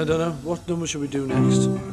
I don't know. What number should we do next?